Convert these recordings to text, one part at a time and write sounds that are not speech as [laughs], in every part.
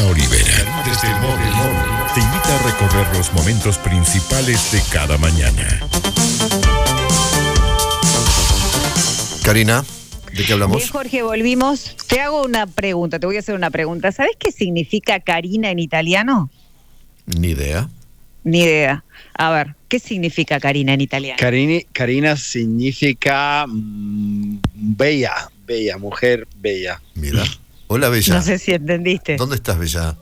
Karina Olivera, desde el móvil, te invita a recorrer los momentos principales de cada mañana. Karina, ¿de qué hablamos? Bien, Jorge, volvimos. Te hago una pregunta, te voy a hacer una pregunta. ¿Sabes qué significa Karina en italiano? Ni idea. Ni idea. A ver, ¿qué significa Karina en italiano? Carini- Karina significa mm, bella, bella, mujer bella. Mira. Hola, Bella. No sé si entendiste. ¿Dónde estás, Bella?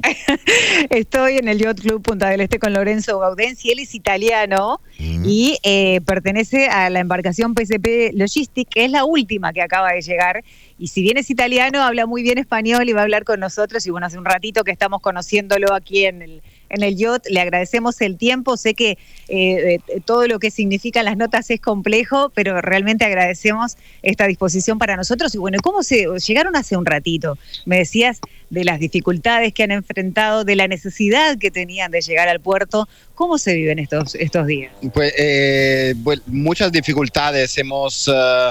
[laughs] Estoy en el Yacht Club Punta del Este con Lorenzo Gaudenzi. Él es italiano Mm. y eh, pertenece a la embarcación PSP Logistic, que es la última que acaba de llegar. Y si bien es italiano, habla muy bien español y va a hablar con nosotros. Y bueno, hace un ratito que estamos conociéndolo aquí en el, en el yacht. Le agradecemos el tiempo. Sé que eh, eh, todo lo que significan las notas es complejo, pero realmente agradecemos esta disposición para nosotros. Y bueno, ¿cómo se llegaron hace un ratito? Me decías de las dificultades que han enfrentado, de la necesidad que tenían de llegar al puerto. ¿Cómo se viven estos, estos días? Pues eh, muchas dificultades. Hemos, eh,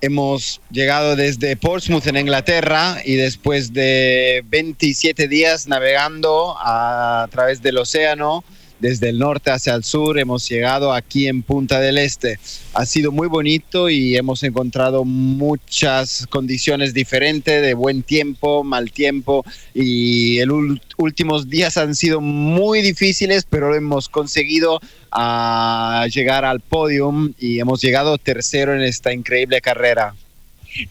hemos llegado desde Portsmouth en Inglaterra y después de 27 días navegando a, través del océano, desde el norte hacia el sur, hemos llegado aquí en Punta del Este. Ha sido muy bonito y hemos encontrado muchas condiciones diferentes de buen tiempo, mal tiempo y los últimos días han sido muy difíciles, pero hemos conseguido a llegar al podium y hemos llegado tercero en esta increíble carrera.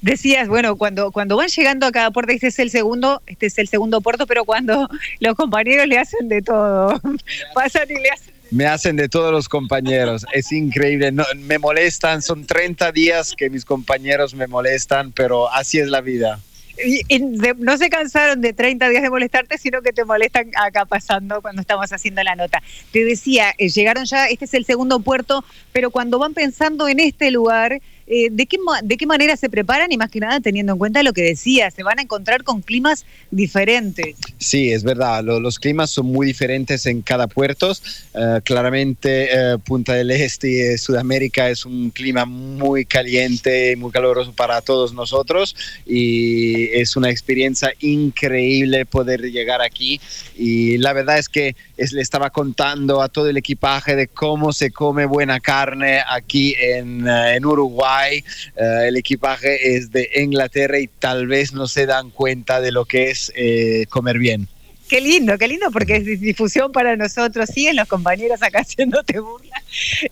Decías, bueno, cuando, cuando van llegando a cada puerto, este es el segundo, este es el segundo puerto, pero cuando [laughs] los compañeros le hacen de todo, [laughs] pasan y le hacen Me hacen de todos los compañeros, es increíble, no, me molestan, son 30 días que mis compañeros me molestan, pero así es la vida. y, y de- no se cansaron de 30 días de molestarte, sino que te molestan acá pasando cuando estamos haciendo la nota. Te decía, eh, llegaron ya, este es el segundo puerto, pero cuando van pensando en este lugar, eh, ¿de, qué, ¿de qué manera se preparan? Y más que nada teniendo en cuenta lo que decía, se van a encontrar con climas diferentes. Sí, es verdad, lo- los climas son muy diferentes en cada puerto. Eh, claramente eh, Punta del Este eh, Sudamérica es un clima muy caliente muy caluroso para todos nosotros y es una experiencia increíble poder llegar aquí y la verdad es que es- le estaba contando a todo el equipaje de cómo se come buena carne aquí en, eh, en Uruguay. Eh, el equipaje es de Inglaterra y tal vez no se dan cuenta de lo que es eh, comer bien. Qué lindo, qué lindo, porque es difusión para nosotros. Siguen los compañeros acá [laughs] haciéndote burla.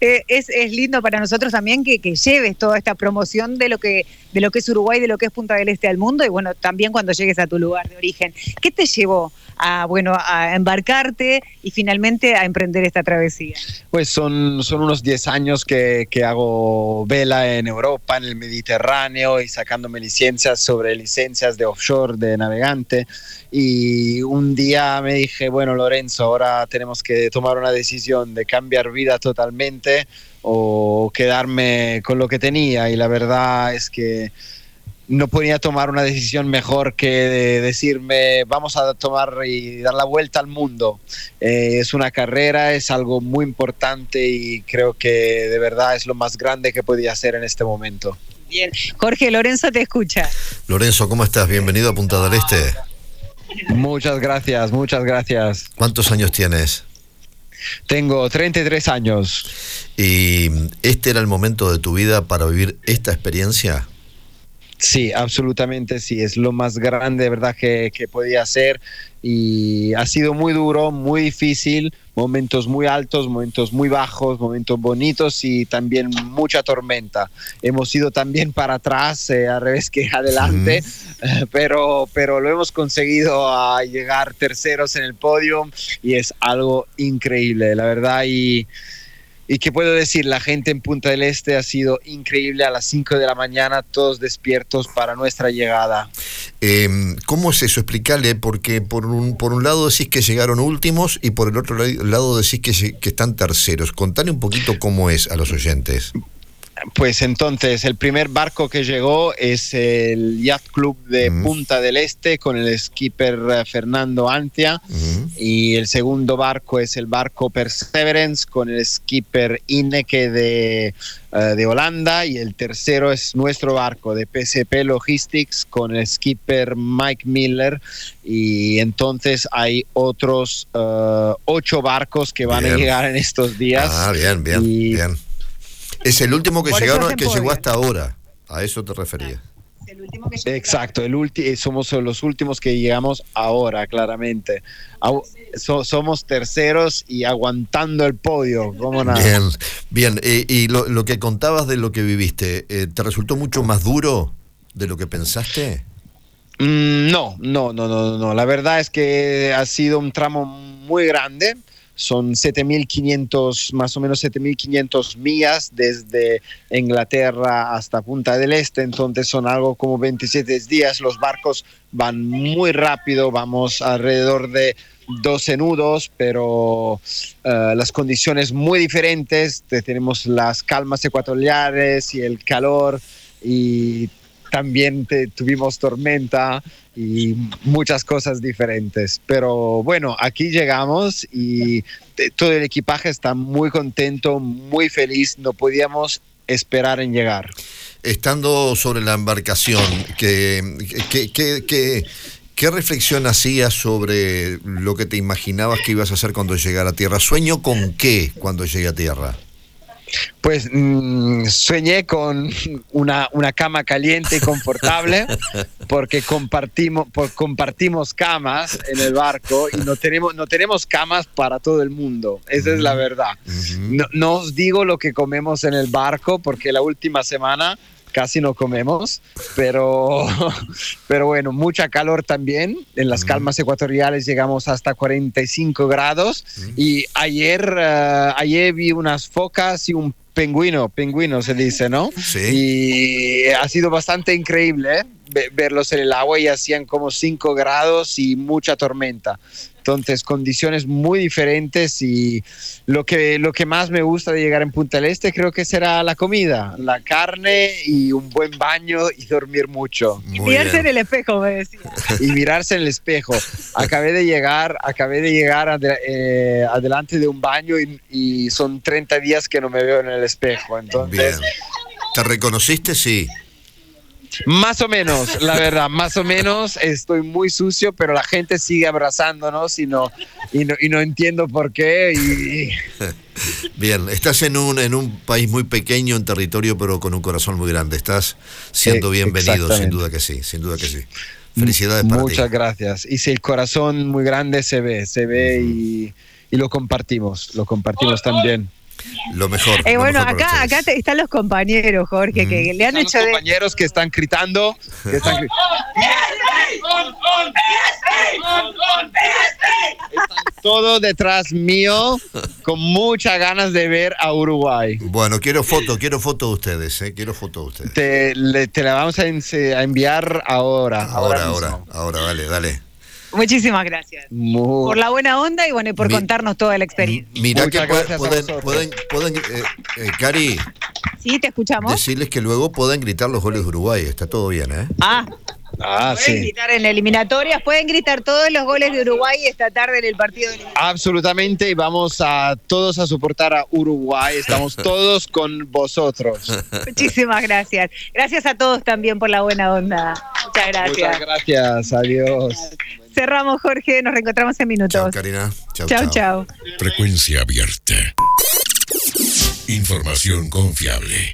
Eh, es, es lindo para nosotros también que, que lleves toda esta promoción de lo que de lo que es Uruguay, de lo que es Punta del Este al mundo y bueno, también cuando llegues a tu lugar de origen. ¿Qué te llevó a bueno a embarcarte y finalmente a emprender esta travesía? Pues son, son unos 10 años que, que hago vela en Europa, en el Mediterráneo y sacándome licencias sobre licencias de offshore, de navegante. Y un día me dije, bueno, Lorenzo, ahora tenemos que tomar una decisión de cambiar vida totalmente o quedarme con lo que tenía. Y la verdad es que no podía tomar una decisión mejor que de decirme vamos a tomar y dar la vuelta al mundo. Eh, es una carrera, es algo muy importante y creo que de verdad es lo más grande que podía hacer en este momento. Bien, Jorge Lorenzo te escucha. Lorenzo, ¿cómo estás? Bienvenido a Punta del Este. Muchas gracias, muchas gracias. ¿Cuántos años tienes? Tengo 33 años. ¿Y este era el momento de tu vida para vivir esta experiencia? Sí, absolutamente sí, es lo más grande de verdad que, que podía hacer y ha sido muy duro, muy difícil, momentos muy altos, momentos muy bajos, momentos bonitos y también mucha tormenta. Hemos ido también para atrás, eh, al revés que [laughs] adelante, [laughs] pero, pero lo hemos conseguido a llegar terceros en el podio y es algo increíble, la verdad. Y, y qué puedo decir, la gente en Punta del Este ha sido increíble a las 5 de la mañana, todos despiertos para nuestra llegada. Eh, ¿Cómo es eso? Explícale, porque por un, por un lado decís que llegaron últimos y por el otro la- lado decís que, que están terceros. Contale un poquito cómo es a los oyentes. Pues entonces, el primer barco que llegó es el Yacht Club de Ujú. Punta del Este con el skipper eh, Fernando Antia. Ujú. y el segundo barco es el barco Perseverance con el skipper Ineke de, eh, de Holanda y el tercero es nuestro barco de PCP Logistics con el skipper Mike Miller y entonces hay otros eh, ocho barcos que van a llegar en estos días. Ah, bien, bien, bien. Es el último que llegaron, que llegó hasta ahora. A eso te refería el último que Exacto, el eh, somos los últimos que llegamos ahora, claramente. somos terceros y aguantando el podio, como nada. Bien, bien. Eh, y lo, que contabas de lo que viviste, eh, ¿te resultó mucho más duro de lo que pensaste? Mm, no, no, no, no, no. La verdad es que ha sido un tramo muy grande son 7.500, más o menos 7.500 millas desde Inglaterra hasta Punta del Este, entonces son algo como 27 días, los barcos van muy rápido, vamos alrededor de 12 nudos, pero eh, las condiciones muy diferentes, tenemos las calmas ecuatoriales y el calor y también tuvimos tormenta y muchas cosas diferentes. Pero bueno, aquí llegamos y todo el equipaje está muy contento, muy feliz, no podíamos esperar en llegar. Estando sobre la embarcación, ¿qué, qué, reflexión hacías sobre lo que te imaginabas que ibas a hacer cuando llegara a tierra? ¿Sueño con qué cuando llegue a tierra? Pues mm, soñé con una, una, cama caliente y confortable [laughs] porque compartimos, compartimos camas en el barco y no tenemos, no tenemos camas para todo el mundo. Esa es la verdad. no, no os digo lo que comemos en el barco porque la última semana casi no comemos, pero, [laughs] pero bueno, mucha calor también. En las calmas ecuatoriales llegamos hasta 45 grados y ayer, eh, ayer vi unas focas y un pingüino, pingüino se dice, ¿no? Sí. Y ha sido bastante increíble ¿eh? Verlos en el agua y hacían como 5 grados y mucha tormenta. Entonces, condiciones muy diferentes y lo que, lo que más me gusta de llegar en Punta del Este creo que será la comida, la carne y un buen baño y dormir mucho. y mirarse en el espejo, me decía. Y mirarse en el espejo. Acabé de llegar, acabé de llegar eh, adelante de un baño y, son 30 días que no me veo en el espejo. Entonces, ¿Te reconociste? Sí. Más o menos, la verdad, más o menos estoy muy sucio, pero la gente sigue abrazándonos y no, y no, y no entiendo por qué. Y... [laughs] Bien, estás en un, en un país muy pequeño, en territorio, pero con un corazón muy grande. Estás siendo bienvenido, sin duda que sí, sin duda que sí. Felicidades para Muchas gracias. Y si el corazón muy grande se ve, se ve y, y, lo compartimos, lo compartimos también. Lo mejor. Eh, bueno, acá, acá están los compañeros, Jorge, que le han hecho. Los compañeros que están gritando. Que están, todo detrás mío, con muchas ganas de ver a Uruguay. Bueno, quiero foto, quiero foto de ustedes, eh, quiero foto de ustedes. Te, te la vamos a, enviar ahora. Ahora, ahora, ahora, ahora, dale, dale. Muchísimas gracias por la buena onda y bueno por contarnos toda la experiencia. Mira que pueden, pueden, pueden, eh, eh, Cari. Sí, te escuchamos. Decirles que luego pueden gritar los goles de Uruguay. Está todo bien, ¿eh? Ah. Ah, pueden gritar en eliminatorias, pueden gritar todos los goles de Uruguay esta tarde en el partido de Absolutamente, y vamos a todos a soportar a Uruguay, estamos [laughs] todos con vosotros. Muchísimas gracias. Gracias a todos también por la buena onda. Muchas gracias. Muchas gracias, adiós. Cerramos, Jorge. Nos reencontramos en minutos. Chao, Karina. Chao, chao. chao. Frecuencia abierta. Información confiable.